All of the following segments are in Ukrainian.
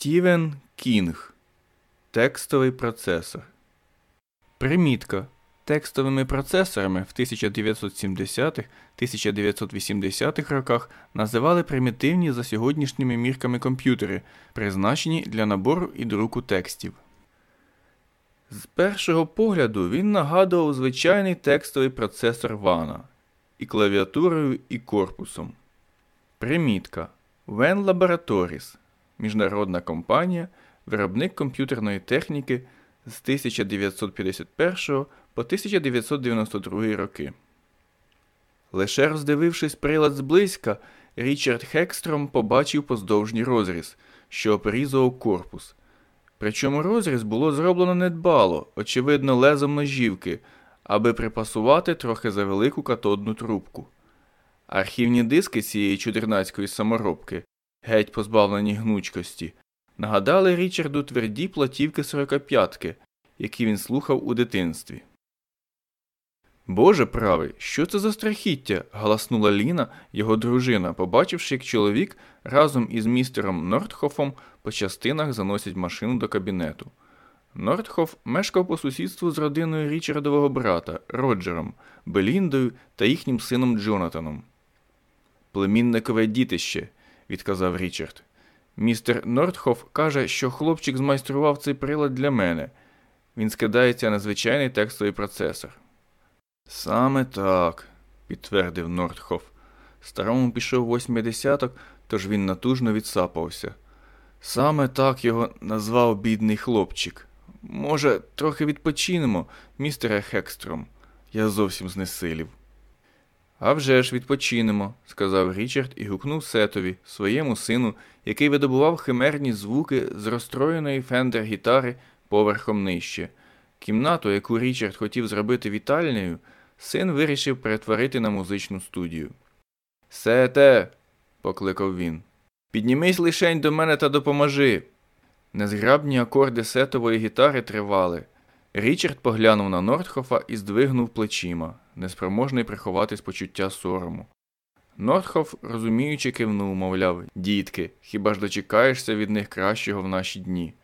Стівен Кінг. Текстовий процесор. Примітка. Текстовими процесорами в 1970-1980-х роках називали примітивні за сьогоднішніми мірками комп'ютери, призначені для набору і друку текстів. З першого погляду він нагадував звичайний текстовий процесор Вана і клавіатурою і корпусом. Примітка. Вен Laboratories міжнародна компанія, виробник комп'ютерної техніки з 1951 по 1992 роки. Лише роздивившись прилад зблизька, Річард Хекстром побачив поздовжній розріз, що обрізував корпус. Причому розріз було зроблено недбало, очевидно, лезом ножівки, аби припасувати трохи за велику катодну трубку. Архівні диски цієї чудернацької саморобки, геть позбавлені гнучкості, нагадали Річарду тверді платівки сорокоп'ятки, які він слухав у дитинстві. Боже правий, що це за страхіття? галаснула Ліна, його дружина, побачивши, як чоловік разом із містером Нортхофом по частинах заносять машину до кабінету. Нортхоф мешкав по сусідству з родиною Річардового брата Роджером, Беліндою та їхнім сином Джонатаном. Племінникове дітище, відказав Річард. Містер Нортхоф каже, що хлопчик змайстрував цей прилад для мене. Він скидається на звичайний текстовий процесор. Саме так, підтвердив Нортхоф. Старому пішов восьмий десяток, тож він натужно відсапався. Саме так його назвав бідний хлопчик. Може, трохи відпочинемо, містере Хекстром. Я зовсім знесилів. «А вже ж відпочинемо, сказав Річард і гукнув Сетові, своєму сину, який видобував химерні звуки з розстроєної фендер гітари поверхом нижче. Кімнату, яку Річард хотів зробити вітальнею, син вирішив перетворити на музичну студію. Сете, покликав він. Піднімись лишень до мене та допоможи. Незграбні акорди сетової гітари тривали. Річард поглянув на Нортхофа і здвигнув плечима, неспроможний приховати з почуття сорому. Нортхоф, розуміючи, кивнув, мовляв, дітки, хіба ж дочекаєшся від них кращого в наші дні?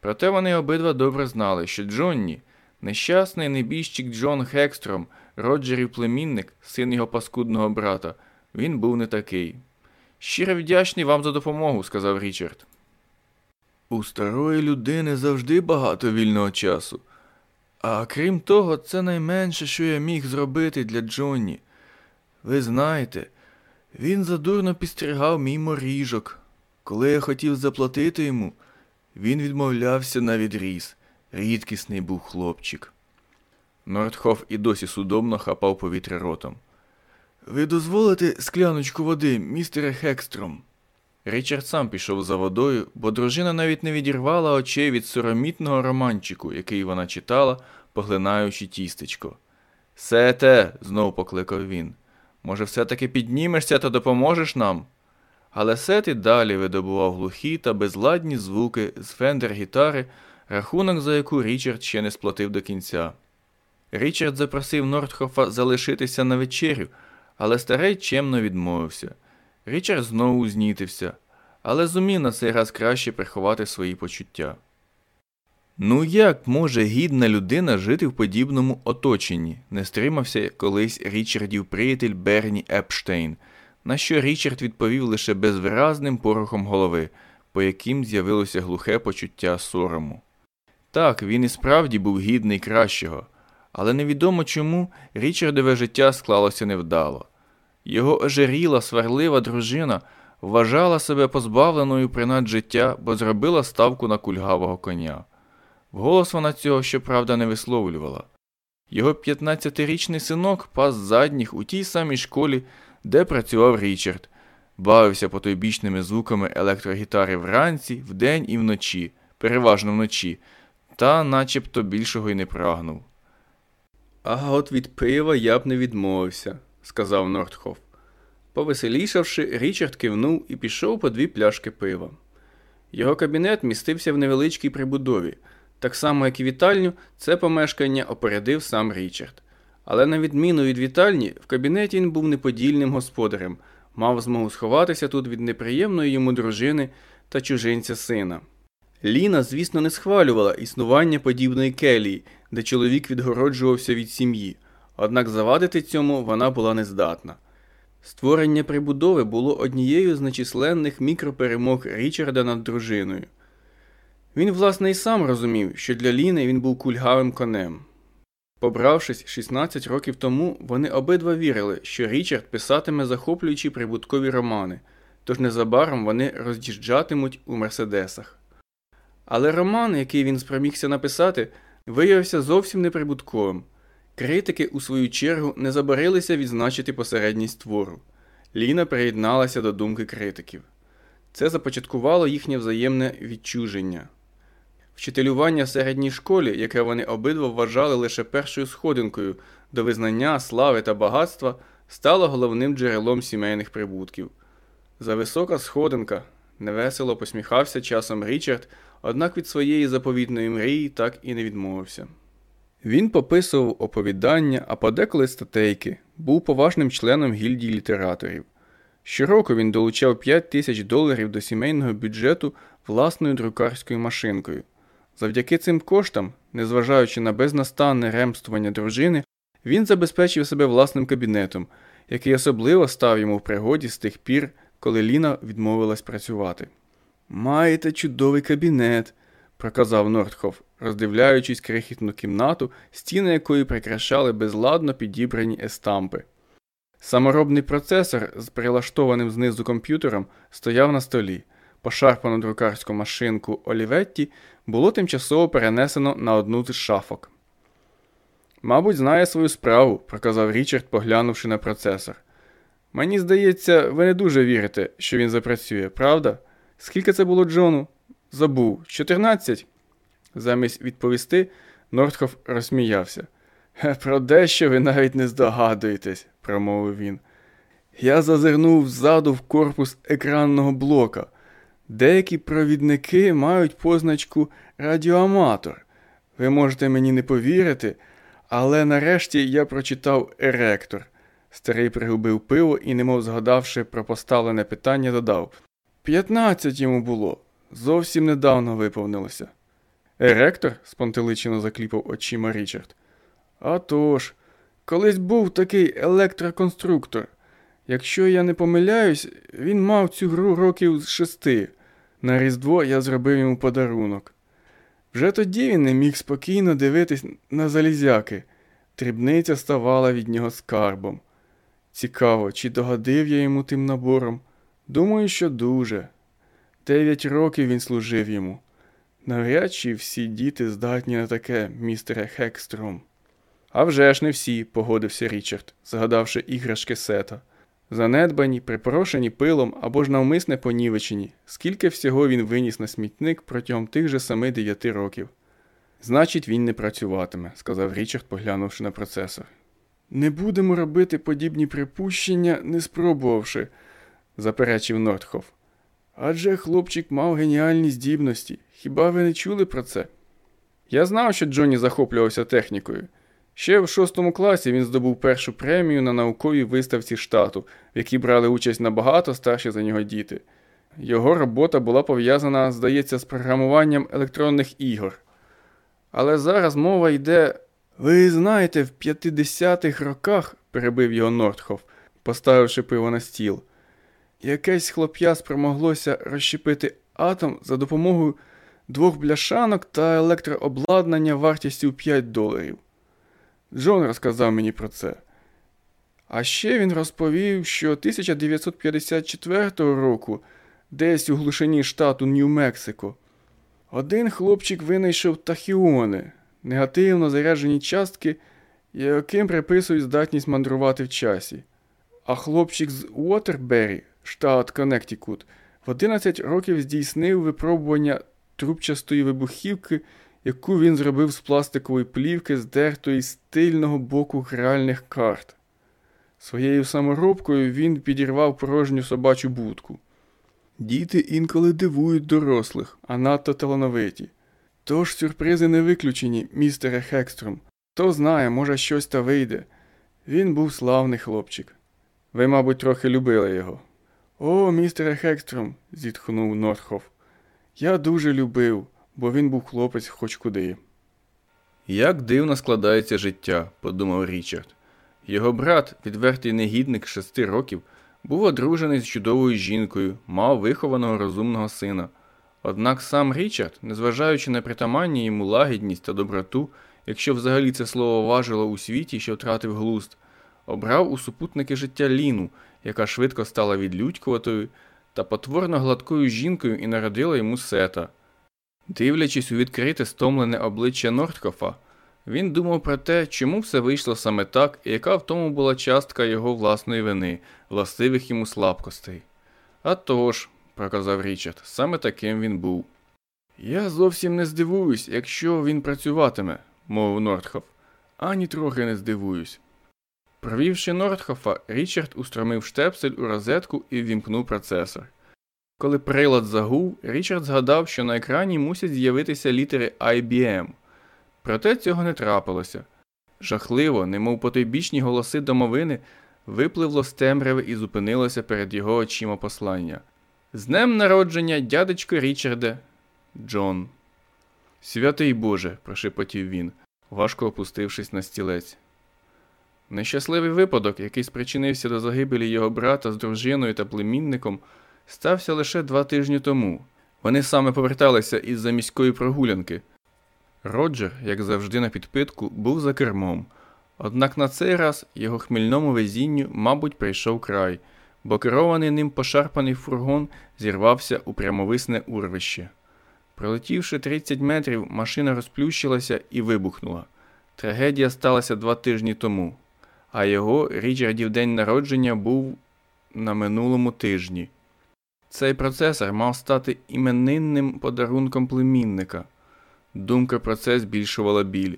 Проте вони обидва добре знали, що Джонні, нещасний небіжчик Джон Хекстром, Роджерів племінник, син його паскудного брата, він був не такий. Щиро вдячний вам за допомогу, сказав Річард. У старої людини завжди багато вільного часу. А крім того, це найменше, що я міг зробити для Джонні. Ви знаєте, він задурно підстригав мій моріжок. Коли я хотів заплатити йому, він відмовлявся на відріз. Рідкісний був хлопчик. Нортхоф і досі судомно хапав повітря ротом. Ви дозволите скляночку води, містере Хекстром? Річард сам пішов за водою, бо дружина навіть не відірвала очей від соромітного романчику, який вона читала, поглинаючи тістечко. Сете, знов покликав він. Може, все-таки піднімешся та допоможеш нам? Але Сет і далі видобував глухі та безладні звуки з фендер гітари, рахунок, за яку Річард ще не сплатив до кінця. Річард запросив Нортхофа залишитися на вечерю, але старий чемно відмовився. Річард знову знітився, але зумів на цей раз краще приховати свої почуття. Ну як може гідна людина жити в подібному оточенні, не стримався колись Річардів приятель Берні Епштейн, на що Річард відповів лише безвиразним порохом голови, по яким з'явилося глухе почуття сорому. Так, він і справді був гідний кращого, але невідомо чому Річардове життя склалося невдало. Його ожиріла, сварлива дружина вважала себе позбавленою принад життя, бо зробила ставку на кульгавого коня. Вголос вона цього, щоправда, не висловлювала. Його 15-річний синок пас задніх у тій самій школі, де працював Річард, бавився потойбічними звуками електрогітари вранці, вдень і вночі, переважно вночі, та начебто більшого й не прагнув. А от від пива я б не відмовився, сказав Нортхоф. Повеселішавши, Річард кивнув і пішов по дві пляшки пива. Його кабінет містився в невеличкій прибудові. Так само, як і вітальню, це помешкання опередив сам Річард. Але на відміну від вітальні, в кабінеті він був неподільним господарем, мав змогу сховатися тут від неприємної йому дружини, та чужинця сина. Ліна, звісно, не схвалювала існування подібної келії, де чоловік відгороджувався від сім'ї, однак завадити цьому вона була нездатна. Створення прибудови було однією з нечисленних мікроперемог Річарда над дружиною. Він, власне, і сам розумів, що для Ліни він був кульгавим конем. Побравшись 16 років тому, вони обидва вірили, що Річард писатиме захоплюючі прибуткові романи, тож незабаром вони роз'їжджатимуть у Мерседесах. Але роман, який він спромігся написати, виявився зовсім неприбутковим. Критики, у свою чергу, не забарилися відзначити посередність твору. Ліна приєдналася до думки критиків. Це започаткувало їхнє взаємне відчуження. Вчителювання в середній школі, яке вони обидва вважали лише першою сходинкою до визнання, слави та багатства, стало головним джерелом сімейних прибутків. Зависока сходинка, невесело посміхався часом Річард, однак від своєї заповітної мрії так і не відмовився. Він пописував оповідання, а подеколи статейки, був поважним членом гільдії літераторів. Щороку він долучав 5 тисяч доларів до сімейного бюджету власною друкарською машинкою. Завдяки цим коштам, незважаючи на безнастанне ремствування дружини, він забезпечив себе власним кабінетом, який особливо став йому в пригоді з тих пір, коли Ліна відмовилась працювати. Маєте чудовий кабінет, проказав Нортхоф, роздивляючись крихітну кімнату, стіни якої прикрашали безладно підібрані естампи. Саморобний процесор з прилаштованим знизу комп'ютером стояв на столі. Пошарпану друкарську машинку Оліветті було тимчасово перенесено на одну з шафок. Мабуть, знає свою справу, проказав Річард, поглянувши на процесор. Мені здається, ви не дуже вірите, що він запрацює, правда? Скільки це було Джону? Забув. 14? Замість відповісти, Нортхоф розсміявся. Про дещо ви навіть не здогадуєтесь, промовив він. Я зазирнув ззаду в корпус екранного блока. Деякі провідники мають позначку радіоаматор. Ви можете мені не повірити, але нарешті я прочитав еректор. Старий пригубив пиво і, немов згадавши про поставлене питання, додав П'ятнадцять йому було. Зовсім недавно виповнилося. Еректор? спонтеличено закліпав очима Річард. «А тож, колись був такий електроконструктор. Якщо я не помиляюсь, він мав цю гру років з шести. На Різдво я зробив йому подарунок. Вже тоді він не міг спокійно дивитись на залізяки. Дрібниця ставала від нього скарбом. Цікаво, чи догодив я йому тим набором? Думаю, що дуже. Дев'ять років він служив йому. Навряд чи всі діти здатні на таке, містере Хекстром. «А вже ж не всі, погодився Річард, згадавши іграшки сета. Занедбані, припорошені пилом або ж навмисне понівечені, скільки всього він виніс на смітник протягом тих же сами дев'яти років. Значить, він не працюватиме, сказав Річард, поглянувши на процесор. Не будемо робити подібні припущення, не спробувавши, заперечив Нортхоф. Адже хлопчик мав геніальні здібності. Хіба ви не чули про це? Я знав, що Джонні захоплювався технікою. Ще в шостому класі він здобув першу премію на науковій виставці штату, в якій брали участь набагато старші за нього діти. Його робота була пов'язана, здається, з програмуванням електронних ігор. Але зараз мова йде. Ви знаєте, в 50-х роках, перебив його Нортхоф, поставивши пиво на стіл, якесь хлоп'я спромоглося розщепити атом за допомогою двох бляшанок та електрообладнання вартістю 5 доларів. Джон розказав мені про це. А ще він розповів, що 1954 року, десь у глушині штату Нью-Мексико, один хлопчик винайшов тахіони, негативно заряджені частки, яким приписують здатність мандрувати в часі. А хлопчик з Уотербері, штат Коннектикут, в 11 років здійснив випробування трубчастої вибухівки яку він зробив з пластикової плівки, здертої з тильного боку гральних карт. Своєю саморобкою він підірвав порожню собачу будку. Діти інколи дивують дорослих, а надто талановиті. Тож сюрпризи не виключені, містере Хекстром. Хто знає, може, щось та вийде. Він був славний хлопчик. Ви, мабуть, трохи любили його. О, містере Хекстром, зітхнув Нортхоф. Я дуже любив, бо він був хлопець хоч куди. Як дивно складається життя, подумав Річард. Його брат, відвертий негідник шести років, був одружений з чудовою жінкою, мав вихованого розумного сина. Однак сам Річард, незважаючи на притаманні йому лагідність та доброту, якщо взагалі це слово важило у світі, що втратив глуст, обрав у супутники життя Ліну, яка швидко стала відлюдькуватою та потворно гладкою жінкою і народила йому сета. Дивлячись у відкрите стомлене обличчя Нордкофа, він думав про те, чому все вийшло саме так, і яка в тому була частка його власної вини, властивих йому слабкостей. «А тож», – проказав Річард, саме таким він був. Я зовсім не здивуюсь, якщо він працюватиме, мовив Нордхоф. Ані трохи не здивуюсь. Провівши Нордхофа, Річард устромив штепсель у розетку і ввімкнув процесор. Коли прилад загув, Річард згадав, що на екрані мусять з'явитися літери IBM. Проте цього не трапилося. Жахливо, немов потойбічні голоси домовини, випливло з темряви і зупинилося перед його очима послання. З днем народження, дядечко Річарде, Джон. Святий Боже, прошепотів він, важко опустившись на стілець. Нещасливий випадок, який спричинився до загибелі його брата з дружиною та племінником, стався лише два тижні тому. Вони саме поверталися із за міської прогулянки. Роджер, як завжди на підпитку, був за кермом. Однак на цей раз його хмільному везінню, мабуть, прийшов край, бо керований ним пошарпаний фургон зірвався у прямовисне урвище. Пролетівши 30 метрів, машина розплющилася і вибухнула. Трагедія сталася два тижні тому, а його Річардів день народження був на минулому тижні. Цей процесор мав стати іменинним подарунком племінника. Думка про це збільшувала біль.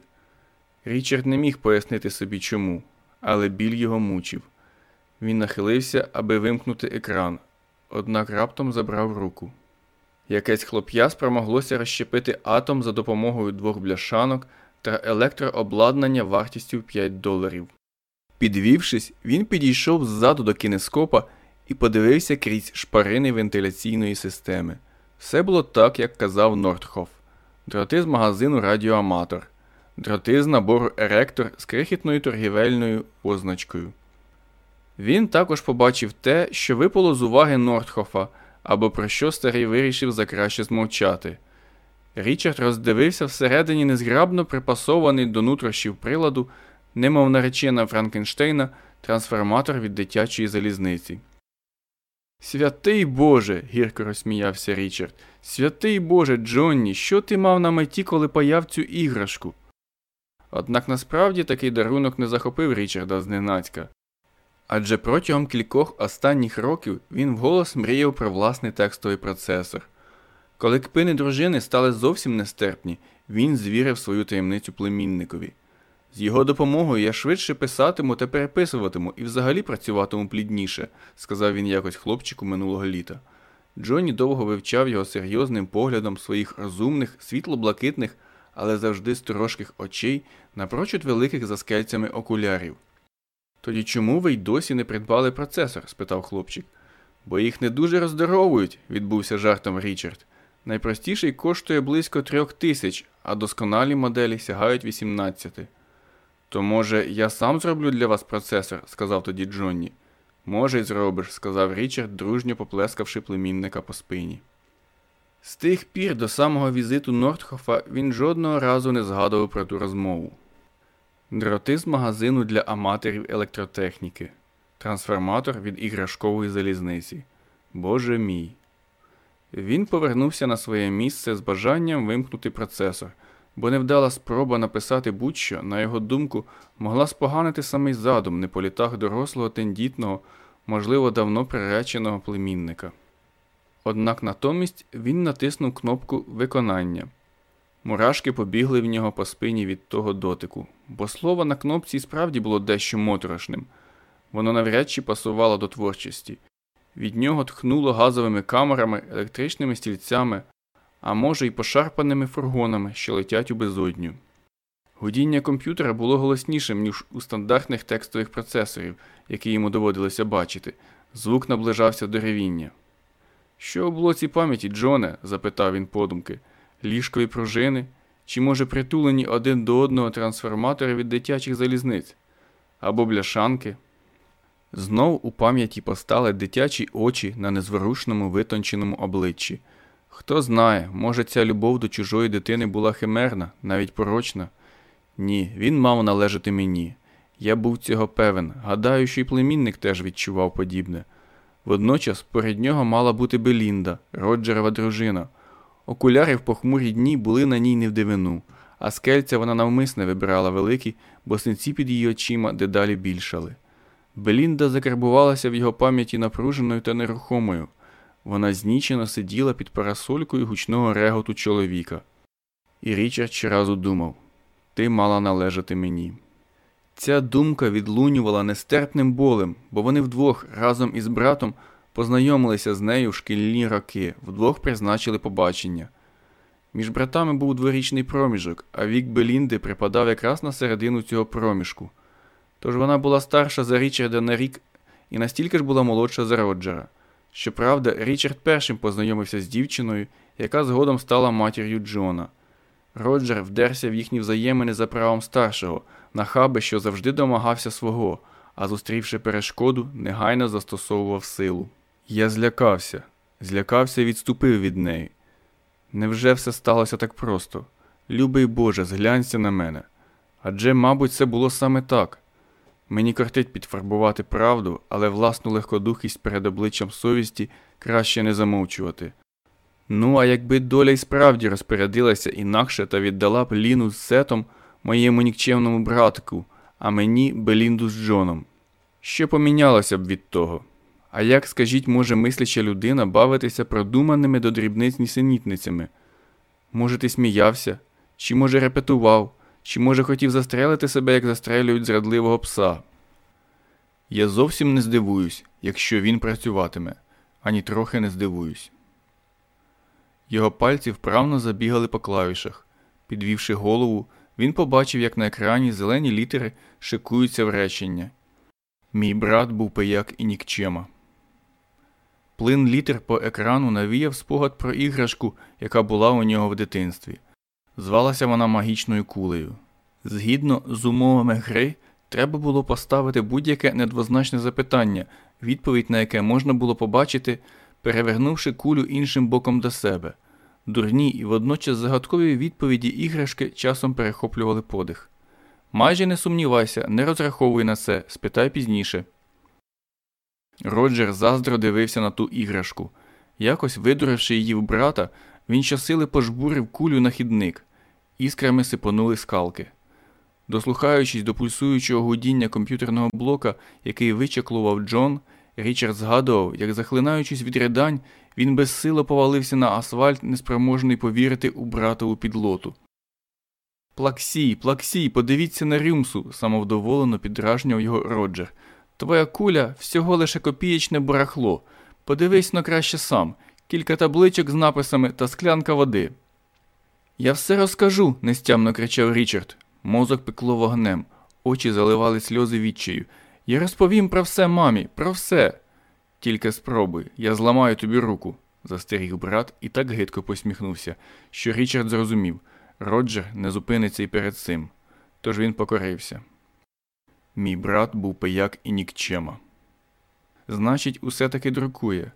Річард не міг пояснити собі чому, але біль його мучив. Він нахилився, аби вимкнути екран, однак раптом забрав руку. Якесь хлоп'я спромоглося розщепити атом за допомогою двох бляшанок та електрообладнання вартістю 5 доларів. Підвівшись, він підійшов ззаду до кінескопа і подивився крізь шпарини вентиляційної системи. Все було так, як казав Нордхоф. Дроти з магазину Радіоаматор, дроти з набору Еректор з крихітною торгівельною позначкою. Він також побачив те, що випало з уваги Нордхофа, або про що старий вирішив закраще змовчати. Річард роздивився всередині незграбно припасований до нутрощів приладу, немов наречена Франкенштейна, трансформатор від дитячої залізниці. Святий Боже, гірко розсміявся Річард. Святий Боже, Джонні, що ти мав на меті, коли паяв цю іграшку? Однак насправді такий дарунок не захопив Річарда зненацька. Адже протягом кількох останніх років він вголос мріяв про власний текстовий процесор. Коли кпини дружини стали зовсім нестерпні, він звірив свою таємницю племінникові. З його допомогою я швидше писатиму та переписуватиму і взагалі працюватиму плідніше, сказав він якось хлопчику минулого літа. Джонні довго вивчав його серйозним поглядом своїх розумних, світло-блакитних, але завжди сторожких очей напрочуд великих за скельцями окулярів. Тоді чому ви й досі не придбали процесор? спитав хлопчик. Бо їх не дуже роздоровують, відбувся жартом Річард. Найпростіший коштує близько трьох тисяч, а досконалі моделі сягають 18. То, може, я сам зроблю для вас процесор, сказав тоді Джонні. Може, й зробиш, сказав Річард, дружньо поплескавши племінника по спині. З тих пір до самого візиту Нортхофа він жодного разу не згадував про ту розмову. Дроти з магазину для аматорів електротехніки, трансформатор від іграшкової залізниці. Боже мій. Він повернувся на своє місце з бажанням вимкнути процесор бо невдала спроба написати будь-що, на його думку, могла споганити самий задум не по літах дорослого тендітного, можливо, давно приреченого племінника. Однак натомість він натиснув кнопку виконання. Мурашки побігли в нього по спині від того дотику, бо слово на кнопці справді було дещо моторошним, воно навряд чи пасувало до творчості. Від нього тхнуло газовими камерами, електричними стільцями, а може й пошарпаними фургонами, що летять у безодню. Гудіння комп'ютера було голоснішим, ніж у стандартних текстових процесорів, які йому доводилося бачити. Звук наближався до ревіння. Що у блоці пам'яті, Джоне? запитав він подумки. Ліжкові пружини? Чи, може, притулені один до одного трансформатори від дитячих залізниць? Або бляшанки? Знов у пам'яті постали дитячі очі на незворушному витонченому обличчі. Хто знає, може, ця любов до чужої дитини була химерна, навіть порочна. Ні, він мав належати мені. Я був цього певен, гадаю, що й племінник теж відчував подібне. Водночас перед нього мала бути Белінда, Роджерова дружина. Окуляри в похмурі дні були на ній не в дивину, а скельця вона навмисне вибирала великі, бо синці під її очима дедалі більшали. Белінда закарбувалася в його пам'яті напруженою та нерухомою. Вона знічено сиділа під парасолькою гучного реготу чоловіка. І Річард щоразу думав ти мала належати мені. Ця думка відлунювала нестерпним болем, бо вони вдвох разом із братом познайомилися з нею в шкільні роки, вдвох призначили побачення. Між братами був дворічний проміжок, а вік Белінди припадав якраз на середину цього проміжку. Тож вона була старша за Річарда на рік і настільки ж була молодша за Роджера. Щоправда, Річард першим познайомився з дівчиною, яка згодом стала матір'ю Джона. Роджер вдерся в їхні взаємини за правом старшого, нахаби, що завжди домагався свого, а зустрівши перешкоду, негайно застосовував силу. Я злякався, злякався і відступив від неї. Невже все сталося так просто? Любий Боже, зглянься на мене. Адже, мабуть, це було саме так. Мені кортить підфарбувати правду, але власну легкодухість перед обличчям совісті краще не замовчувати. Ну, а якби доля й справді розпорядилася інакше та віддала б Ліну з сетом моєму нікчемному братику, а мені Белінду з Джоном. Що помінялося б від того? А як, скажіть, може мисляча людина бавитися продуманими до дрібниць нісенітницями? Може, ти сміявся, чи, може, репетував, чи, може, хотів застрелити себе, як застрелюють зрадливого пса? Я зовсім не здивуюсь, якщо він працюватиме, ані трохи не здивуюсь. Його пальці вправно забігали по клавішах. Підвівши голову, він побачив, як на екрані зелені літери шикуються в речення. Мій брат був пияк і нікчема. Плин літер по екрану навіяв спогад про іграшку, яка була у нього в дитинстві. Звалася вона магічною кулею. Згідно з умовами гри, треба було поставити будь-яке недвозначне запитання, відповідь на яке можна було побачити, перевернувши кулю іншим боком до себе. Дурні і водночас загадкові відповіді іграшки часом перехоплювали подих. Майже не сумнівайся, не розраховуй на це, спитай пізніше. Роджер заздро дивився на ту іграшку. Якось видуривши її в брата, він щосили пожбурив кулю на хідник. Іскрами сипонули скалки. Дослухаючись до пульсуючого гудіння комп'ютерного блока, який вичеклував Джон, Річард згадував, як, захлинаючись від ридань, він безсило повалився на асфальт, неспроможний повірити у братову підлоту. Плаксій, плаксій, подивіться на рюмсу, самовдоволено підражняв його Роджер. Твоя куля всього лише копієчне барахло. Подивись на краще сам, кілька табличок з написами та склянка води. Я все розкажу, нестямно кричав Річард. Мозок пекло вогнем, очі заливали сльози відчаю. Я розповім про все мамі, про все. Тільки спробуй, я зламаю тобі руку, застеріг брат і так гидко посміхнувся, що Річард зрозумів Роджер не зупиниться і перед цим. Тож він покорився. Мій брат був пияк і нікчема. Значить, усе таки друкує.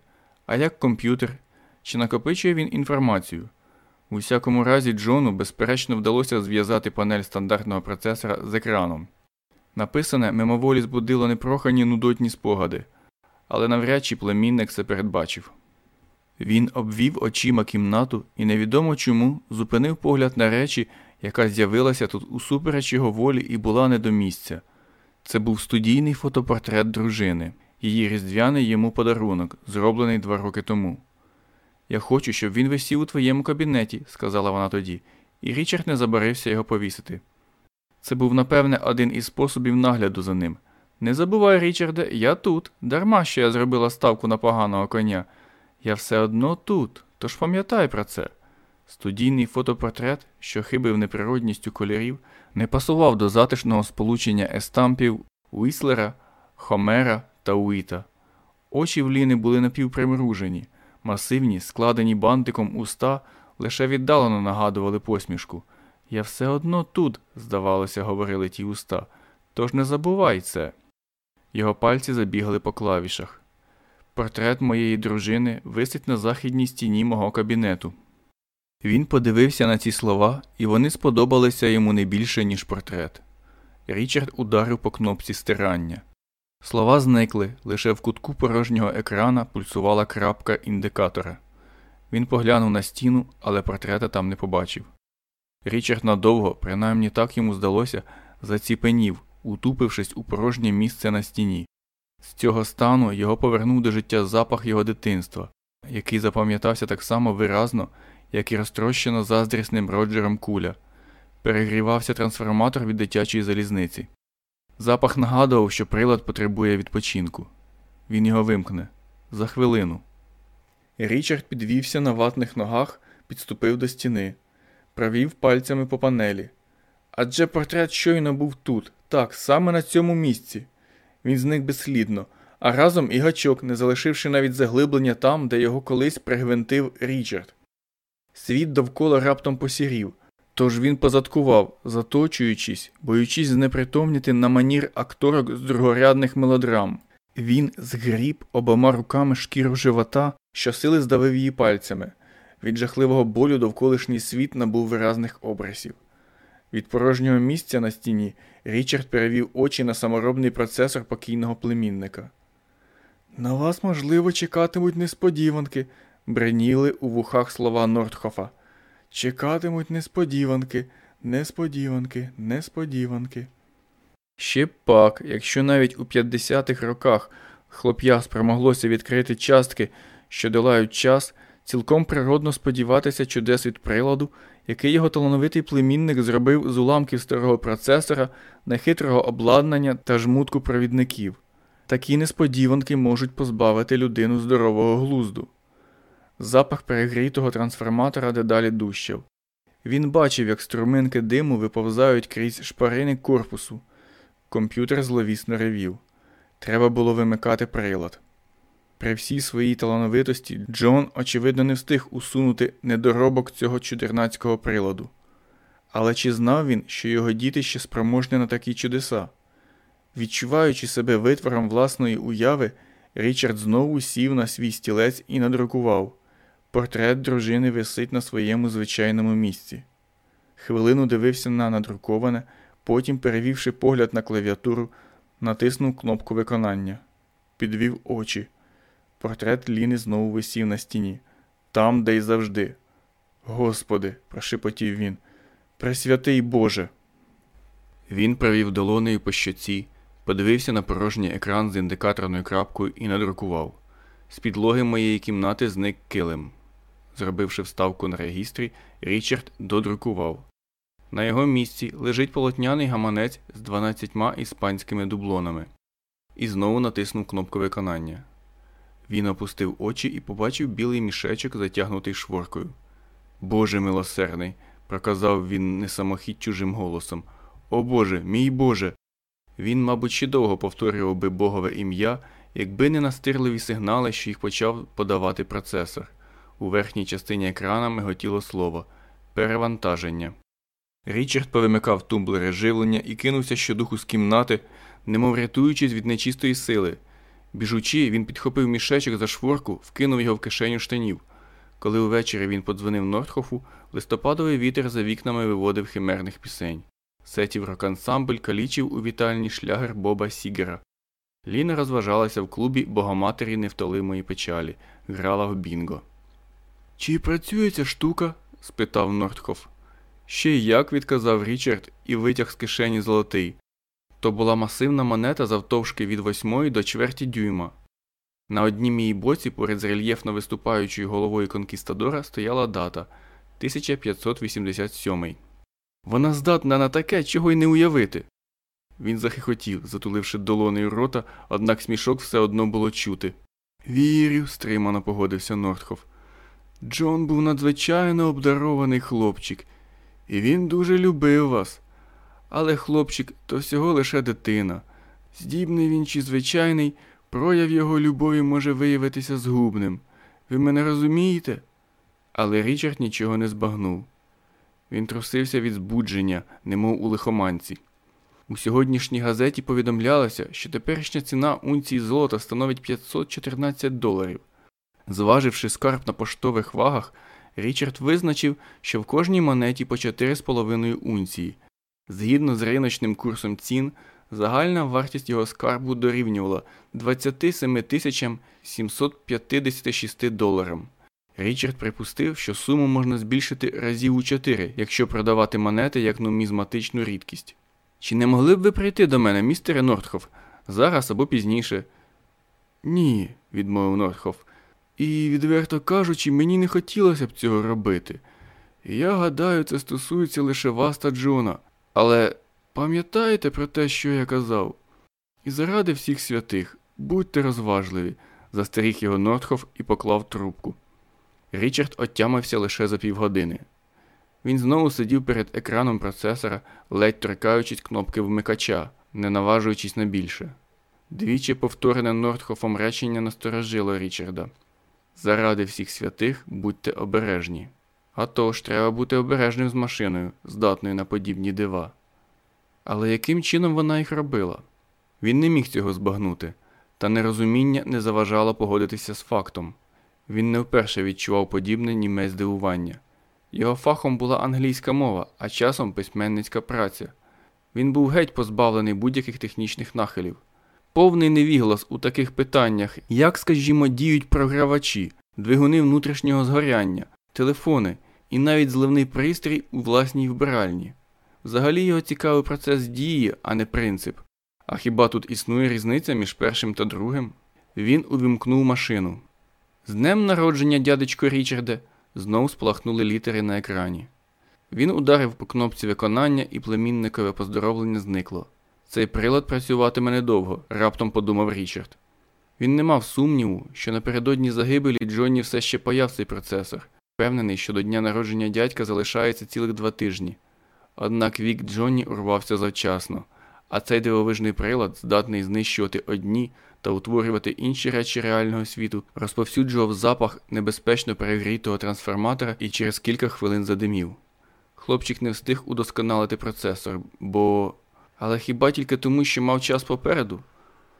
А як комп'ютер? Чи накопичує він інформацію? У всякому разі, Джону, безперечно, вдалося зв'язати панель стандартного процесора з екраном. Написане мимоволі збудило непрохані нудотні спогади, але навряд чи племінник це передбачив. Він обвів очима кімнату і невідомо чому зупинив погляд на речі, яка з'явилася тут усупереч його волі і була не до місця. Це був студійний фотопортрет дружини, її різдвяний йому подарунок, зроблений два роки тому. Я хочу, щоб він висів у твоєму кабінеті, сказала вона тоді, і Річард не забарився його повісити. Це був, напевне, один із способів нагляду за ним. Не забувай, Річарде, я тут, дарма що я зробила ставку на поганого коня. Я все одно тут, тож пам'ятай про це. Студійний фотопортрет, що хибив неприродністю кольорів, не пасував до затишного сполучення естампів Уіслера, Хомера та Уіта. Очі в Ліни були напівпримружені, масивні, складені бантиком уста, лише віддалено нагадували посмішку. Я все одно тут, здавалося, говорили ті уста. Тож не забувай це. Його пальці забігали по клавішах. Портрет моєї дружини висить на західній стіні мого кабінету. Він подивився на ці слова, і вони сподобалися йому не більше, ніж портрет. Річард ударив по кнопці стирання. Слова зникли, лише в кутку порожнього екрана пульсувала крапка індикатора. Він поглянув на стіну, але портрета там не побачив. Річард надовго, принаймні так йому здалося, заціпенів, утупившись у порожнє місце на стіні. З цього стану його повернув до життя запах його дитинства, який запам'ятався так само виразно, як і розтрощено заздрісним Роджером куля. Перегрівався трансформатор від дитячої залізниці. Запах нагадував, що прилад потребує відпочинку. Він його вимкне за хвилину. Річард підвівся на ватних ногах, підступив до стіни, провів пальцями по панелі. Адже портрет щойно був тут, так, саме на цьому місці. Він зник безслідно, а разом і гачок, не залишивши навіть заглиблення там, де його колись пригвинтив Річард. Світ довкола раптом посірів, тож він позадкував, заточуючись, боючись знепритомніти на манір акторок з другорядних мелодрам. Він згріб обома руками шкіру живота, щосили здавив її пальцями. Від жахливого болю довколишній світ набув виразних образів. Від порожнього місця на стіні Річард перевів очі на саморобний процесор покійного племінника. На вас, можливо, чекатимуть несподіванки, бреніли у вухах слова Нортхофа. Чекатимуть несподіванки, несподіванки, несподіванки. Ще пак, якщо навіть у 50-х роках хлоп'я спромоглося відкрити частки, що долають час, цілком природно сподіватися чудес від приладу, який його талановитий племінник зробив з уламків старого процесора, нехитрого обладнання та жмутку провідників. Такі несподіванки можуть позбавити людину здорового глузду. Запах перегрітого трансформатора дедалі дужчав. Він бачив, як струминки диму виповзають крізь шпарини корпусу. Комп'ютер зловісно ревів. Треба було вимикати прилад. При всій своїй талановитості Джон, очевидно, не встиг усунути недоробок цього чудернацького приладу. Але чи знав він, що його діти ще спроможні на такі чудеса? Відчуваючи себе витвором власної уяви, Річард знову сів на свій стілець і надрукував. Портрет дружини висить на своєму звичайному місці. Хвилину дивився на надруковане, потім, перевівши погляд на клавіатуру, натиснув кнопку виконання, підвів очі. Портрет Ліни знову висів на стіні, там, де й завжди. Господи, прошепотів він, Пресвятий Боже. Він провів долонею по щоці, подивився на порожній екран з індикаторною крапкою і надрукував. З підлоги моєї кімнати зник килим. Зробивши вставку на регістрі, Річард додрукував. На його місці лежить полотняний гаманець з 12 іспанськими дублонами. І знову натиснув кнопку виконання. Він опустив очі і побачив білий мішечок, затягнутий шворкою. Боже милосердний, проказав він несамохідь чужим голосом. О Боже, мій Боже. Він, мабуть, ще довго повторював би Богове ім'я, якби не настирливі сигнали, що їх почав подавати процесор. У верхній частині екрана миготіло слово перевантаження. Річард повимикав тумблери живлення і кинувся щодуху з кімнати, немов рятуючись від нечистої сили. Біжучи, він підхопив мішечок за шворку, вкинув його в кишеню штанів. Коли увечері він подзвонив Нортхофу, листопадовий вітер за вікнами виводив химерних пісень. Сетів рок-ансамбль калічив у вітальні шлягер Боба Сігера. Ліна розважалася в клубі Богоматері невтолимої печалі, грала в бінго. Чи працює ця штука? спитав Нортхоф. Ще й як, відказав Річард і витяг з кишені золотий. То була масивна монета завтовшки від восьмої до чверті дюйма. На однім її боці, поряд з рельєфно виступаючою головою конкістадора, стояла дата 1587. Вона здатна на таке, чого й не уявити. Він захихотів, затуливши долонею рота, однак смішок все одно було чути. Вірю, стримано погодився Нортхоф. Джон був надзвичайно обдарований хлопчик, і він дуже любив вас. Але хлопчик то всього лише дитина. Здібний він чи звичайний, Прояв його любові може виявитися згубним. Ви мене розумієте? Але Річард нічого не збагнув. Він трусився від збудження, немов у лихоманці. У сьогоднішній газеті повідомлялося, що теперішня ціна унції золота становить 514 доларів. Зваживши скарб на поштових вагах, Річард визначив, що в кожній монеті по 4,5 унції. Згідно з риночним курсом цін, загальна вартість його скарбу дорівнювала 27 тисячам 756 доларам. Річард припустив, що суму можна збільшити разів у 4, якщо продавати монети як нумізматичну рідкість. Чи не могли б ви прийти до мене, містере Нортхоф, зараз або пізніше? Ні, відмовив Нортхоф. І, відверто кажучи, мені не хотілося б цього робити. Я гадаю, це стосується лише вас та Джона. Але пам'ятаєте про те, що я казав? І заради всіх святих, будьте розважливі, застеріг його Нортхоф і поклав трубку. Річард отямився лише за півгодини. Він знову сидів перед екраном процесора, ледь торкаючись кнопки вмикача, не наважуючись на більше. Двічі повторене Нортхофом речення насторожило Річарда. Заради всіх святих будьте обережні. А то ж треба бути обережним з машиною, здатною на подібні дива. Але яким чином вона їх робила? Він не міг цього збагнути, та нерозуміння не заважало погодитися з фактом. Він не вперше відчував подібне німе здивування. Його фахом була англійська мова, а часом письменницька праця. Він був геть позбавлений будь-яких технічних нахилів. Повний невіглас у таких питаннях, як, скажімо, діють програвачі, двигуни внутрішнього згоряння, телефони і навіть зливний пристрій у власній вбиральні. Взагалі його цікавий процес дії, а не принцип. А хіба тут існує різниця між першим та другим? Він увімкнув машину. З днем народження, дядечко Річарде, знов сплахнули літери на екрані. Він ударив по кнопці виконання, і племінникове поздоровлення зникло. Цей прилад працюватиме недовго, раптом подумав Річард. Він не мав сумніву, що напередодні загибелі Джонні все ще паяв цей процесор, впевнений, що до дня народження дядька залишається цілих два тижні. Однак вік Джонні урвався завчасно, а цей дивовижний прилад, здатний знищувати одні та утворювати інші речі реального світу, розповсюджував запах небезпечно перегрітого трансформатора і через кілька хвилин задимів. Хлопчик не встиг удосконалити процесор, бо. Але хіба тільки тому, що мав час попереду?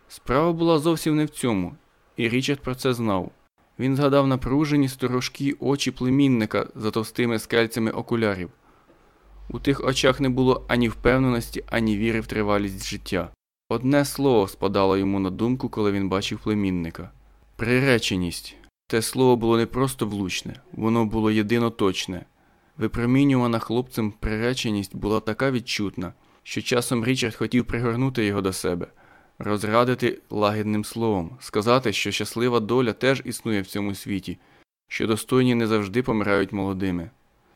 Справа була зовсім не в цьому, і Річард про це знав. Він згадав напружені сторожкі очі племінника за товстими скельцями окулярів. У тих очах не було ані впевненості, ані віри в тривалість життя. Одне слово спадало йому на думку, коли він бачив племінника. Приреченість. Те слово було не просто влучне, воно було єдино точне. Випромінювана хлопцем приреченість була така відчутна, що часом Річард хотів пригорнути його до себе, розрадити лагідним словом, сказати, що щаслива доля теж існує в цьому світі, що достойні не завжди помирають молодими.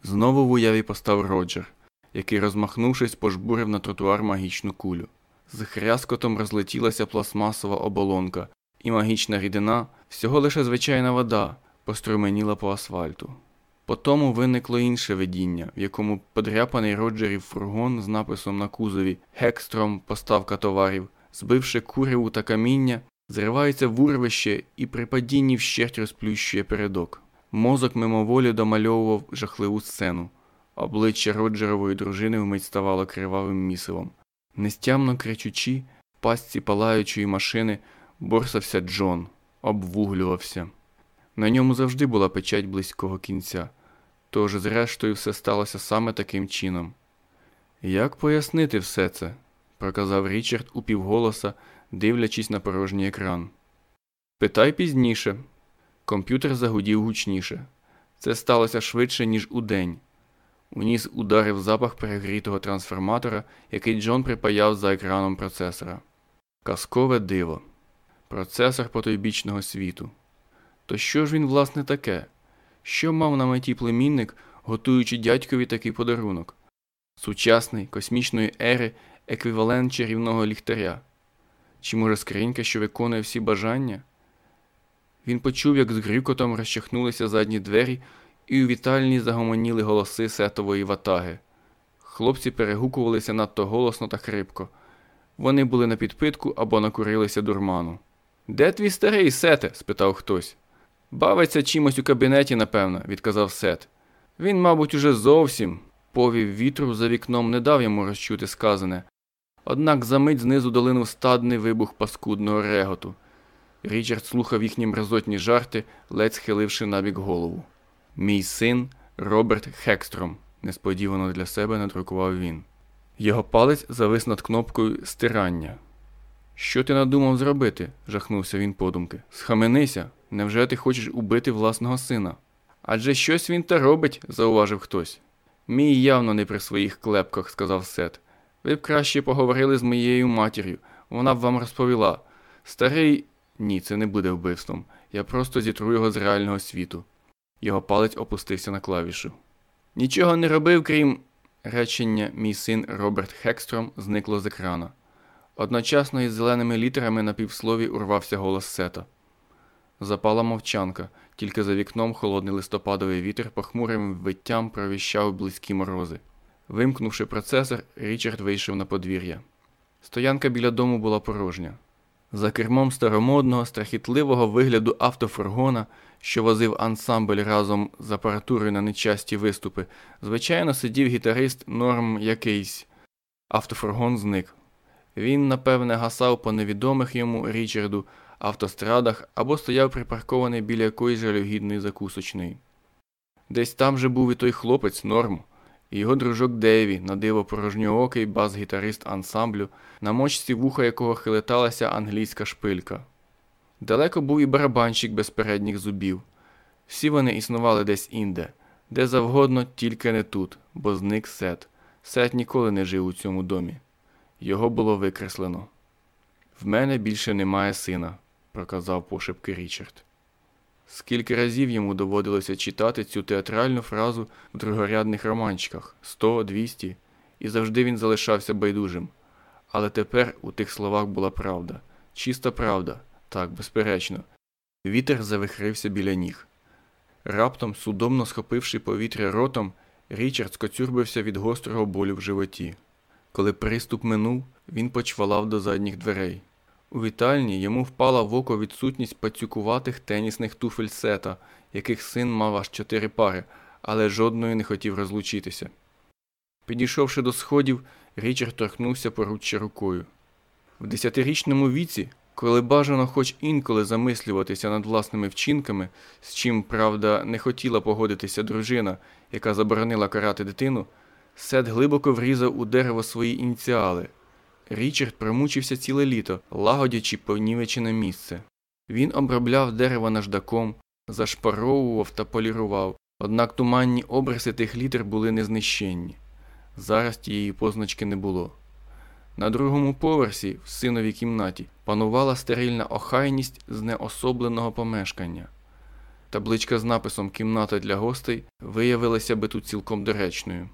Знову в уяві постав Роджер, який, розмахнувшись, пожбурив на тротуар магічну кулю. З хряскотом розлетілася пластмасова оболонка, і магічна рідина, всього лише звичайна вода, поструменіла по асфальту. Потому виникло інше видіння, в якому подряпаний Роджерів фургон з написом на кузові Хекстром поставка товарів, збивши куряву та каміння, зривається в урвище і при падінні вщерть розплющує передок. Мозок мимоволі домальовував жахливу сцену. Обличчя Роджерової дружини вмить ставало кривавим місивом. Нестямно кричучи, в пастці палаючої машини борсався Джон, обвуглювався. На ньому завжди була печать близького кінця, тож, зрештою, все сталося саме таким чином. Як пояснити все це? проказав Річард упівголоса, дивлячись на порожній екран. Питай пізніше. Комп'ютер загудів гучніше. Це сталося швидше, ніж удень. У ніс ударив запах перегрітого трансформатора, який Джон припаяв за екраном процесора. Казкове диво. Процесор потойбічного світу. То що ж він, власне, таке? Що мав на меті племінник, готуючи дядькові такий подарунок? Сучасний, космічної ери, еквівалент чарівного ліхтаря? Чи може скринька, що виконує всі бажання? Він почув, як з грюкотом розчахнулися задні двері, і у вітальні загомоніли голоси сетової ватаги. Хлопці перегукувалися надто голосно та хрипко. Вони були на підпитку або накурилися дурману. Де твій старий сете? спитав хтось. Бавиться чимось у кабінеті, напевно, відказав Сет. Він, мабуть, уже зовсім повів вітру за вікном не дав йому розчути сказане. Однак за мить знизу долинув стадний вибух паскудного реготу. Річард слухав їхні мразотні жарти, ледь схиливши набік голову. Мій син Роберт Хекстром, несподівано для себе надрукував він. Його палець завис над кнопкою стирання. Що ти надумав зробити? жахнувся він подумки. Схаменися, невже ти хочеш убити власного сина? Адже щось він та робить, зауважив хтось. Мій явно не при своїх клепках, сказав Сет. Ви б краще поговорили з моєю матір'ю, вона б вам розповіла. Старий. Ні, це не буде вбивством. Я просто зітру його з реального світу. Його палець опустився на клавішу. Нічого не робив, крім. Речення мій син Роберт Хекстром зникло з екрана. Одночасно із зеленими літерами на півслові урвався голос сета. Запала мовчанка, тільки за вікном холодний листопадовий вітер похмурим виттям провіщав близькі морози. Вимкнувши процесор, Річард вийшов на подвір'я. Стоянка біля дому була порожня. За кермом старомодного, страхітливого вигляду автофургона, що возив ансамбль разом з апаратурою на нечасті виступи, звичайно сидів гітарист норм якийсь. Автофургон зник. Він, напевне, гасав по невідомих йому Річарду автострадах або стояв припаркований біля якоїсь жалюгідної закусочної. Десь там же був і той хлопець норм, і його дружок Дейві, на диво порожньоокий бас-гітарист ансамблю, на мочці вуха якого хилеталася англійська шпилька. Далеко був і барабанщик без передніх зубів. Всі вони існували десь інде, де завгодно, тільки не тут, бо зник сет. Сет ніколи не жив у цьому домі. Його було викреслено. В мене більше немає сина, проказав пошепки Річард. Скільки разів йому доводилося читати цю театральну фразу в другорядних романчиках сто, двісті, і завжди він залишався байдужим. Але тепер у тих словах була правда, чиста правда, так, безперечно. Вітер завихрився біля ніг. Раптом, судомно схопивши повітря ротом, Річард скоцюрбився від гострого болю в животі. Коли приступ минув, він почвалав до задніх дверей. У вітальні йому впала в око відсутність пацюкуватих тенісних туфель сета, яких син мав аж чотири пари, але жодної не хотів розлучитися. Підійшовши до сходів, Річард торкнувся поруччя рукою. В десятирічному віці, коли бажано хоч інколи замислюватися над власними вчинками, з чим, правда, не хотіла погодитися дружина, яка заборонила карати дитину, Сет глибоко врізав у дерево свої ініціали. Річард промучився ціле літо, лагодячи понівечене місце. Він обробляв дерево наждаком, зашпаровував та полірував, однак туманні обриси тих літер були незнищенні. Зараз тієї позначки не було. На другому поверсі, в синовій кімнаті, панувала стерильна охайність з неособленого помешкання. Табличка з написом Кімната для гостей виявилася би тут цілком доречною.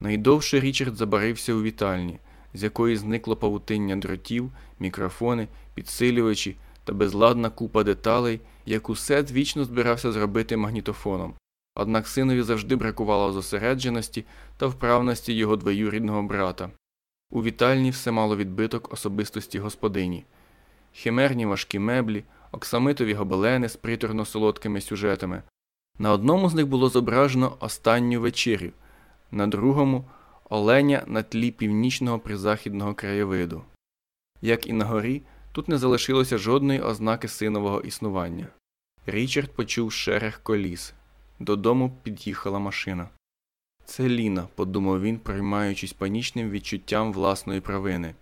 Найдовше Річард забарився у вітальні, з якої зникло павутиння дротів, мікрофони, підсилювачі та безладна купа деталей, яку Сет вічно збирався зробити магнітофоном. Однак синові завжди бракувало зосередженості та вправності його двоюрідного брата. У вітальні все мало відбиток особистості господині, химерні важкі меблі, оксамитові гобелени з приторно солодкими сюжетами. На одному з них було зображено останню вечерю, на другому оленя на тлі північного призахідного краєвиду. Як і на горі, тут не залишилося жодної ознаки синового існування. Річард почув шерех коліс. Додому під'їхала машина. Це Ліна, подумав він, приймаючись панічним відчуттям власної провини.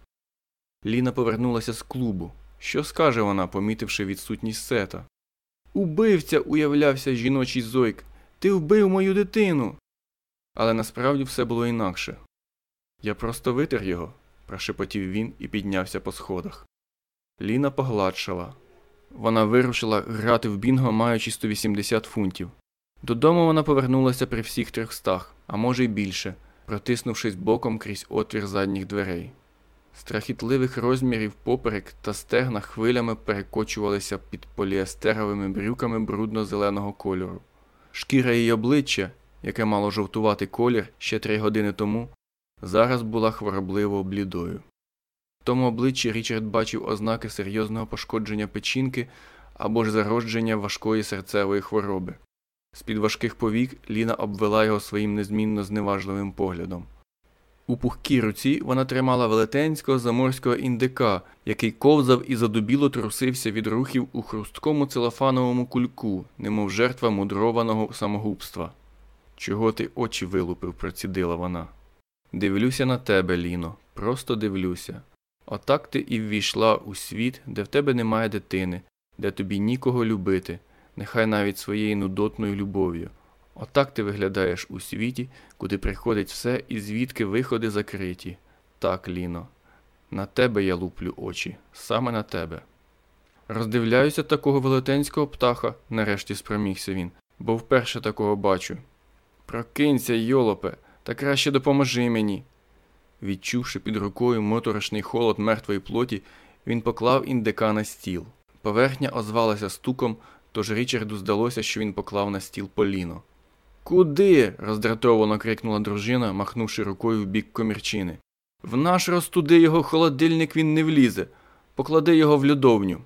Ліна повернулася з клубу. Що скаже вона, помітивши відсутність сета? Убивця, уявлявся жіночий зойк. Ти вбив мою дитину. Але насправді все було інакше. Я просто витер його, прошепотів він і піднявся по сходах. Ліна погладшала. Вона вирушила грати в бінго, маючи 180 фунтів. Додому вона повернулася при всіх трьохстах, а може й більше, протиснувшись боком крізь отвір задніх дверей. Страхітливих розмірів поперек та стегна хвилями перекочувалися під поліестеровими брюками брудно-зеленого кольору. Шкіра її обличчя, яке мало жовтувати колір ще три години тому, зараз була хворобливо блідою. В тому обличчі Річард бачив ознаки серйозного пошкодження печінки або ж зародження важкої серцевої хвороби. З під важких повік Ліна обвела його своїм незмінно зневажливим поглядом. У пухкій руці вона тримала велетенського заморського індика, який ковзав і задубіло трусився від рухів у хрусткому целофановому кульку, немов жертва мудрованого самогубства. Чого ти очі вилупив, процідила вона. Дивлюся на тебе, Ліно, просто дивлюся. Отак ти і ввійшла у світ, де в тебе немає дитини, де тобі нікого любити, нехай навіть своєю нудотною любов'ю. Отак ти виглядаєш у світі, куди приходить все і звідки виходи закриті. Так, Ліно, на тебе я луплю очі, саме на тебе. Роздивляюся такого велетенського птаха, нарешті спромігся він, бо вперше такого бачу. Прокинься, йолопе, та краще допоможи мені. Відчувши під рукою моторошний холод мертвої плоті, він поклав індика на стіл. Поверхня озвалася стуком, тож Річарду здалося, що він поклав на стіл поліно. Куди? роздратовано крикнула дружина, махнувши рукою в бік комірчини. В наш розтуди його холодильник він не влізе. Поклади його в льодовню.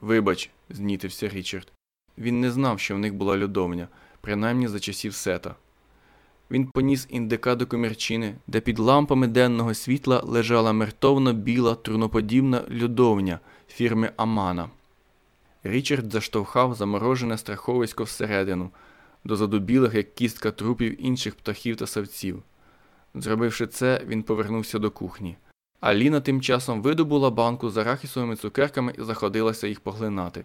Вибач, знітився Річард. Він не знав, що в них була льодовня, принаймні за часів сета. Він поніс індика до комірчини, де під лампами денного світла лежала мертовно біла труноподібна льодовня фірми Амана. Річард заштовхав заморожене страховисько всередину, до задубілих, як кістка трупів інших птахів та савців. Зробивши це, він повернувся до кухні. Аліна тим часом видобула банку з арахісовими цукерками і заходилася їх поглинати.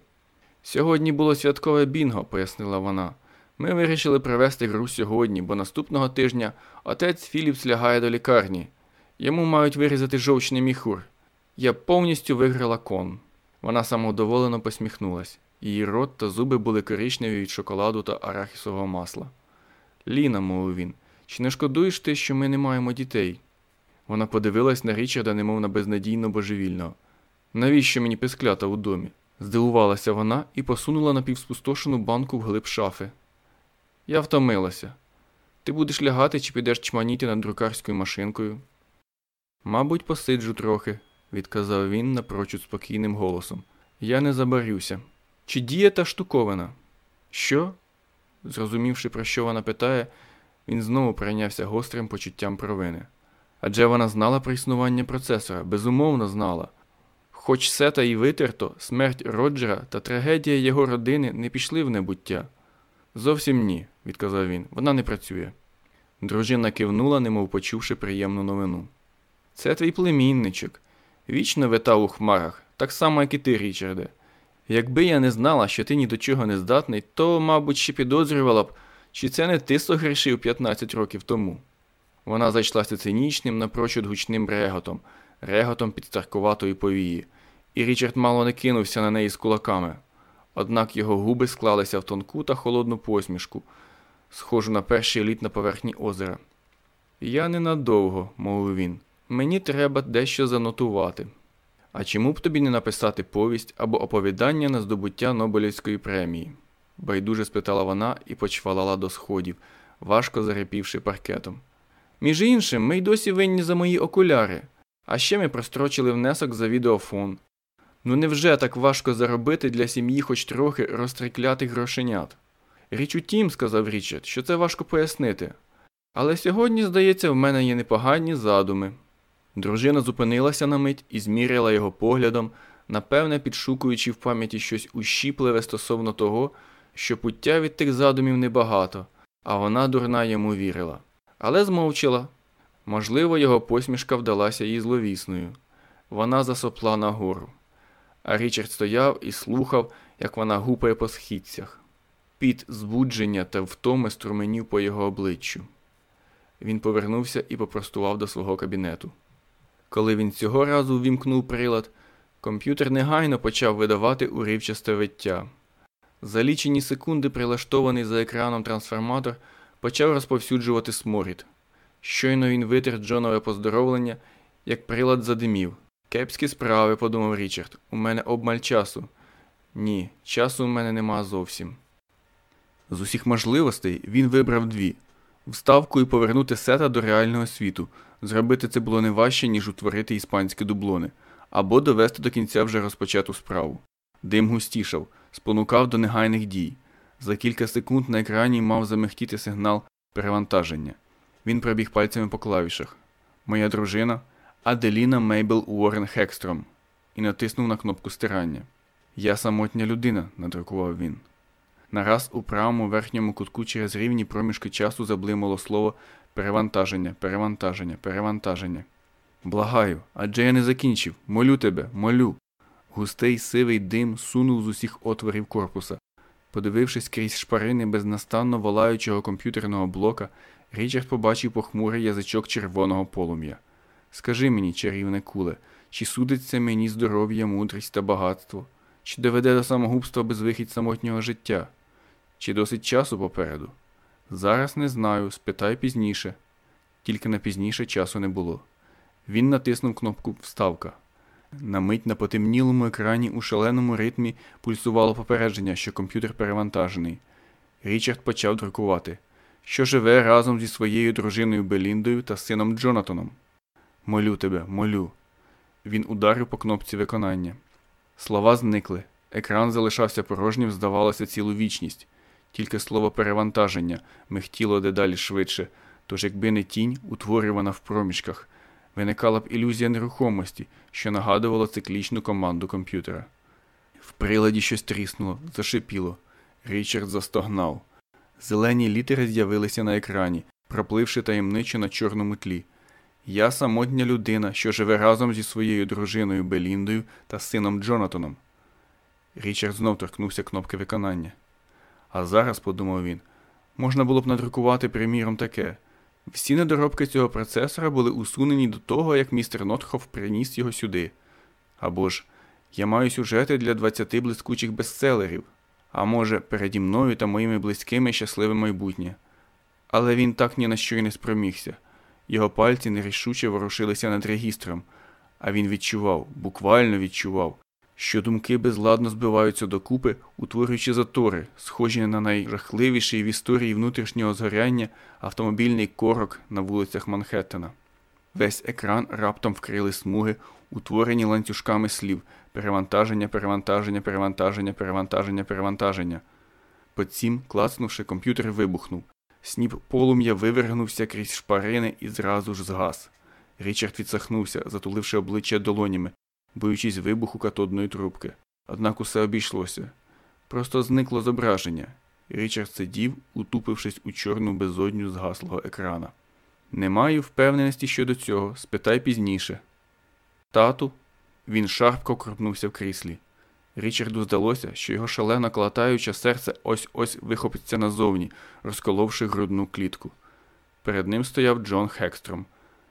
Сьогодні було святкове бінго, пояснила вона. Ми вирішили провести гру сьогодні, бо наступного тижня отець Філіпс лягає до лікарні. Йому мають вирізати жовчний міхур. Я повністю виграла кон. Вона самовдоволено посміхнулась. Її рот та зуби були коричневі від шоколаду та арахісового масла. Ліна, мовив він, чи не шкодуєш ти, що ми не маємо дітей? Вона подивилась на Річарда, немов на безнадійно божевільного. Навіщо мені писклята у домі? Здивувалася вона і посунула напівспустошену банку вглиб шафи. Я втомилася. Ти будеш лягати чи підеш чманіти над друкарською машинкою? Мабуть, посиджу трохи, відказав він напрочуд спокійним голосом. Я не забарюся. Чи діє та штуковина? Що? Зрозумівши, про що вона питає, він знову прийнявся гострим почуттям провини. Адже вона знала про існування процесора, безумовно знала. Хоч сета і витерто, смерть Роджера та трагедія його родини не пішли в небуття. Зовсім ні, відказав він, вона не працює. Дружина кивнула, немов почувши приємну новину. Це твій племінничок. Вічно витав у хмарах, так само, як і ти, Річарде. Якби я не знала, що ти ні до чого не здатний, то, мабуть, ще підозрювала б, чи це не ти согрішив 15 років тому. Вона зайшлася цинічним, напрочуд гучним реготом, реготом підстаркуватої повії, і Річард мало не кинувся на неї з кулаками. Однак його губи склалися в тонку та холодну посмішку, схожу на перший літ на поверхні озера. Я ненадовго, мовив він, мені треба дещо занотувати. А чому б тобі не написати повість або оповідання на здобуття Нобелівської премії? байдуже спитала вона і почвалала до сходів, важко зарепівши паркетом. Між іншим, ми й досі винні за мої окуляри, а ще ми прострочили внесок за відеофон. Ну невже так важко заробити для сім'ї хоч трохи розтриклятих грошенят? Річ у тім, сказав Річард, що це важко пояснити. Але сьогодні, здається, в мене є непогані задуми. Дружина зупинилася на мить і зміряла його поглядом, напевне, підшукуючи в пам'яті щось ущіпливе стосовно того, що пуття від тих задумів небагато, а вона дурна йому вірила. Але змовчала. Можливо, його посмішка вдалася їй зловісною. Вона засопла нагору. А Річард стояв і слухав, як вона гупає по східцях. Під збудження та втоми струменів по його обличчю. Він повернувся і попростував до свого кабінету. Коли він цього разу ввімкнув прилад, комп'ютер негайно почав видавати уривчасте виття. За лічені секунди, прилаштований за екраном трансформатор, почав розповсюджувати сморід. Щойно він витер Джонове поздоровлення, як прилад задимів. Кепські справи, подумав Річард, у мене обмаль часу. Ні, часу у мене нема зовсім. З усіх можливостей він вибрав дві вставку і повернути сета до реального світу. Зробити це було не важче, ніж утворити іспанські дублони, або довести до кінця вже розпочату справу. Дим густішав, спонукав до негайних дій. За кілька секунд на екрані мав замихтіти сигнал перевантаження. Він пробіг пальцями по клавішах. Моя дружина Аделіна Мейбл Уоррен Хекстром і натиснув на кнопку стирання. Я самотня людина, надрукував він. Нараз у правому верхньому кутку через рівні проміжки часу заблимало слово перевантаження, перевантаження, перевантаження. Благаю, адже я не закінчив. Молю тебе, молю. Густий сивий дим сунув з усіх отворів корпуса. Подивившись крізь шпарини безнастанно волаючого комп'ютерного блока, Річард побачив похмурий язичок червоного полум'я. Скажи мені, чарівне куле, чи судиться мені здоров'я, мудрість та багатство, чи доведе до самогубства безвихідь самотнього життя, чи досить часу попереду? Зараз не знаю, спитай пізніше, тільки на пізніше часу не було. Він натиснув кнопку Вставка. На мить на потемнілому екрані у шаленому ритмі пульсувало попередження, що комп'ютер перевантажений. Річард почав друкувати, що живе разом зі своєю дружиною Беліндою та сином Джонатаном. Молю тебе, молю. Він ударив по кнопці виконання. Слова зникли. Екран залишався порожнім, здавалося, цілу вічність. Тільки слово перевантаження михтіло дедалі швидше, тож якби не тінь, утворювана в проміжках, виникала б ілюзія нерухомості, що нагадувала циклічну команду комп'ютера. В приладі щось тріснуло, зашипіло. Річард застогнав. Зелені літери з'явилися на екрані, пропливши таємничо на чорному тлі. Я самотня людина, що живе разом зі своєю дружиною Беліндою та сином Джонатаном. Річард знов торкнувся кнопки виконання. А зараз, подумав він, можна було б надрукувати, приміром, таке. Всі недоробки цього процесора були усунені до того, як містер Нотхоф приніс його сюди. Або ж я маю сюжети для 20 блискучих бестселерів, а може, переді мною та моїми близькими щасливе майбутнє. Але він так ні на що й не спромігся. Його пальці нерішуче ворушилися над регістром, а він відчував, буквально відчував, що думки безладно збиваються докупи, утворюючи затори, схожі на найжахливіший в історії внутрішнього згоряння автомобільний корок на вулицях Манхеттена. Весь екран раптом вкрили смуги, утворені ланцюжками слів перевантаження, перевантаження, перевантаження, перевантаження, перевантаження. Потім, клацнувши, комп'ютер вибухнув. Сніп полум'я вивергнувся крізь шпарини і зразу ж згас. Річард відсахнувся, затуливши обличчя долонями, боючись вибуху катодної трубки. Однак усе обійшлося. Просто зникло зображення. Річард сидів, утупившись у чорну безодню згаслого екрана. Не маю впевненості щодо цього, спитай пізніше. Тату, він шарпко крутнувся в кріслі. Річарду здалося, що його шалено клатаюче серце ось ось вихопиться назовні, розколовши грудну клітку. Перед ним стояв Джон Хекстром.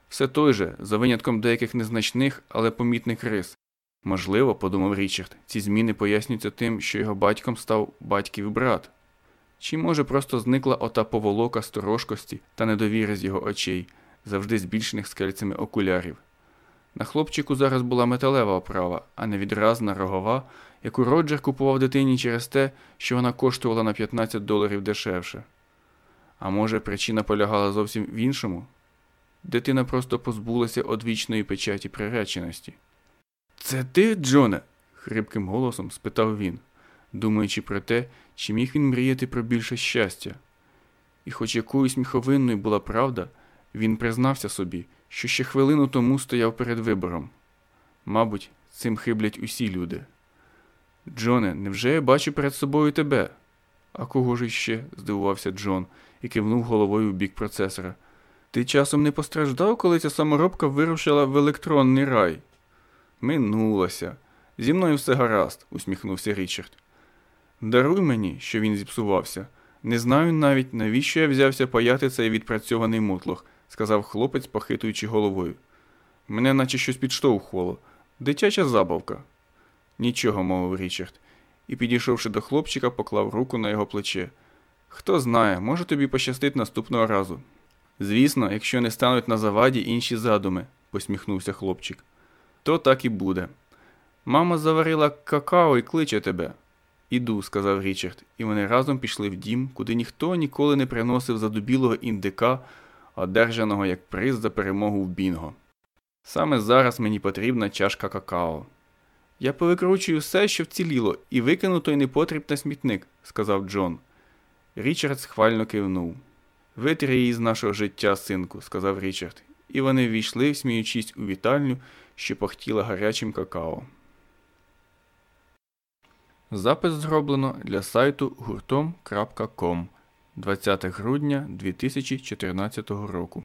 Все той же, за винятком деяких незначних, але помітних рис. Можливо, подумав Річард, ці зміни пояснюються тим, що його батьком став батьків брат. Чи, може, просто зникла ота поволока сторожкості та недовіри з його очей, завжди збільшених скельцями окулярів. На хлопчику зараз була металева оправа, а не відразна рогова, яку Роджер купував дитині через те, що вона коштувала на 15 доларів дешевше. А може, причина полягала зовсім в іншому? Дитина просто позбулася одвічної печаті приреченості. Це ти, Джоне? хрипким голосом спитав він, думаючи про те, чи міг він мріяти про більше щастя. І, хоч якоюсь міховинною була правда, він признався собі, що ще хвилину тому стояв перед вибором. Мабуть, цим хиблять усі люди. Джоне, невже я бачу перед собою тебе? А кого ж іще? здивувався Джон і кивнув головою в бік процесора. Ти часом не постраждав, коли ця саморобка вирушила в електронний рай? Минулося. Зі мною все гаразд, усміхнувся Річард. Даруй мені, що він зіпсувався. Не знаю навіть, навіщо я взявся паяти цей відпрацьований мотлох, сказав хлопець, похитуючи головою. Мене наче щось підштовхувало. Дитяча забавка. Нічого, мовив Річард, і, підійшовши до хлопчика, поклав руку на його плече. Хто знає, може тобі пощастить наступного разу. Звісно, якщо не стануть на заваді інші задуми, посміхнувся хлопчик. То так і буде. Мама заварила какао і кличе тебе. Іду, сказав Річард, і вони разом пішли в дім, куди ніхто ніколи не приносив задубілого індика, одержаного як приз за перемогу в Бінго. Саме зараз мені потрібна чашка какао. Я повикручую все, що вціліло, і викину той непотріб на смітник, сказав Джон. Річард схвально кивнув. Витри її з нашого життя, синку, сказав Річард, і вони ввійшли, сміючись у вітальню, що пахтіла гарячим какао. Запис зроблено для сайту гуртом.com 20 грудня 2014 року.